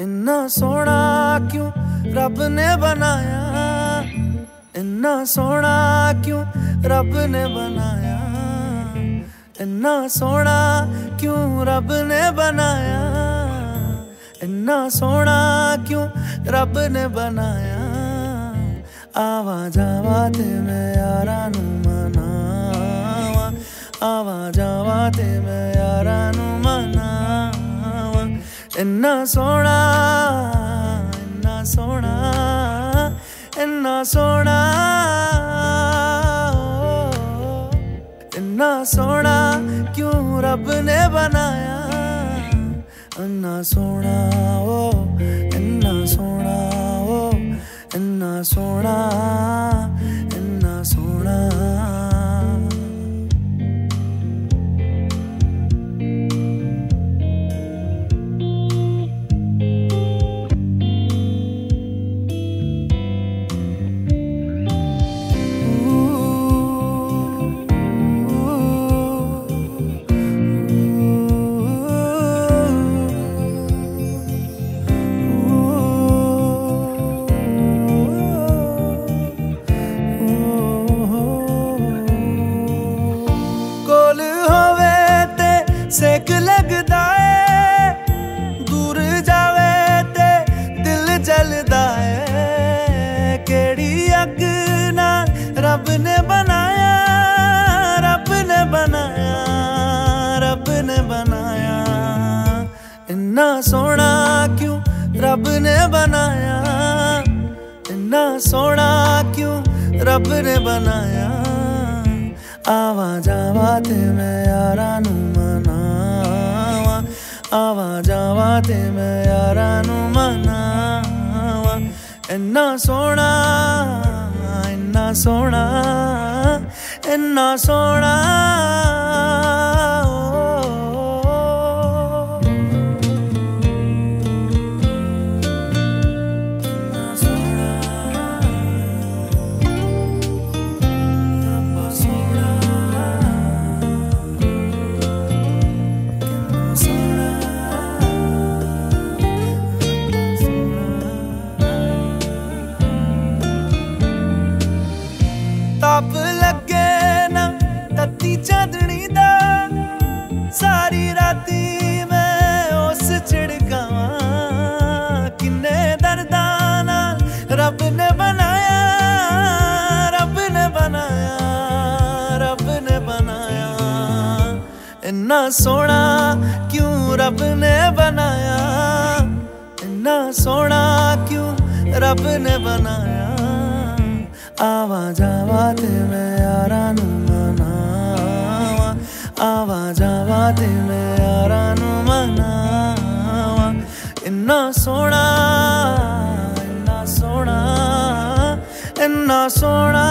इन्ना सोना क्यों रब ने बनाया? इन्ना सोना क्यों रब ने बनाया? इन्ना सोना क्यों रब ने बनाया? इन्ना सोना क्यों रब ने बनाया? आवा जावा ते मैं यारा नू मनावा। आवा जावा ते मैं यारा नू मनावा। इन्ना सोना इन्ना सोना इन्ना सोना इन्ना सोना क्यों रब ने बनाया? इन्ना सोना इन्ना सोना इन्ना चलता है। केड़ी अग ना रब ने बनाया, रब ने बनाया, रब ने बनाया। इन्ना सोना क्यों रब ने बनाया? इन्ना सोना क्यों रब ने बनाया? आवा जावा ते मैं यारा नू मनावा। आवा जावा ते मैं यारा नू मना ਇੰਨਾ ਸੋਹਣਾ ਇੰਨਾ ਸੋਹਣਾ ਇੰਨਾ ਸੋਹਣਾ। रब ने बनाया, रब ने बनाया, रब ने बनाया। इन्ना सोना क्यों रब ने बनाया? इन्ना सोना क्यों रब ने बनाया? आवा जावा ते मैं यारा नू मनावा। आवा जावा ते मैं यारा मनावा। इन्ना सोना इतना सोना